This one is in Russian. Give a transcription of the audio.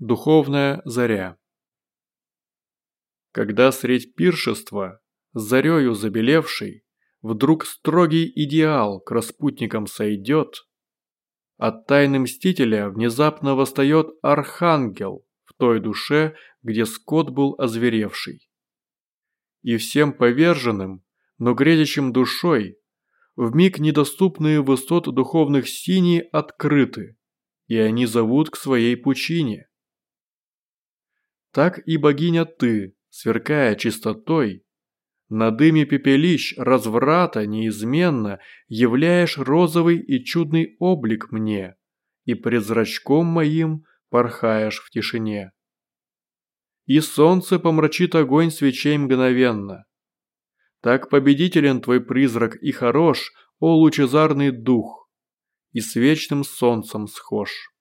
Духовная заря. Когда средь пиршества, зарею забелевший, вдруг строгий идеал к распутникам сойдет, от тайны мстителя внезапно восстает архангел в той душе, где скот был озверевший. И всем поверженным, но грезящим душой, в миг недоступные высот духовных синей открыты, и они зовут к своей пучине так и богиня ты, сверкая чистотой, на дыме пепелищ разврата неизменно являешь розовый и чудный облик мне, и пред зрачком моим порхаешь в тишине. И солнце помрачит огонь свечей мгновенно. Так победителен твой призрак и хорош, о лучезарный дух, и с вечным солнцем схож.